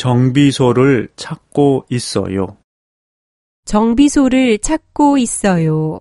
정비소를 찾고 있어요. 정비소를 찾고 있어요.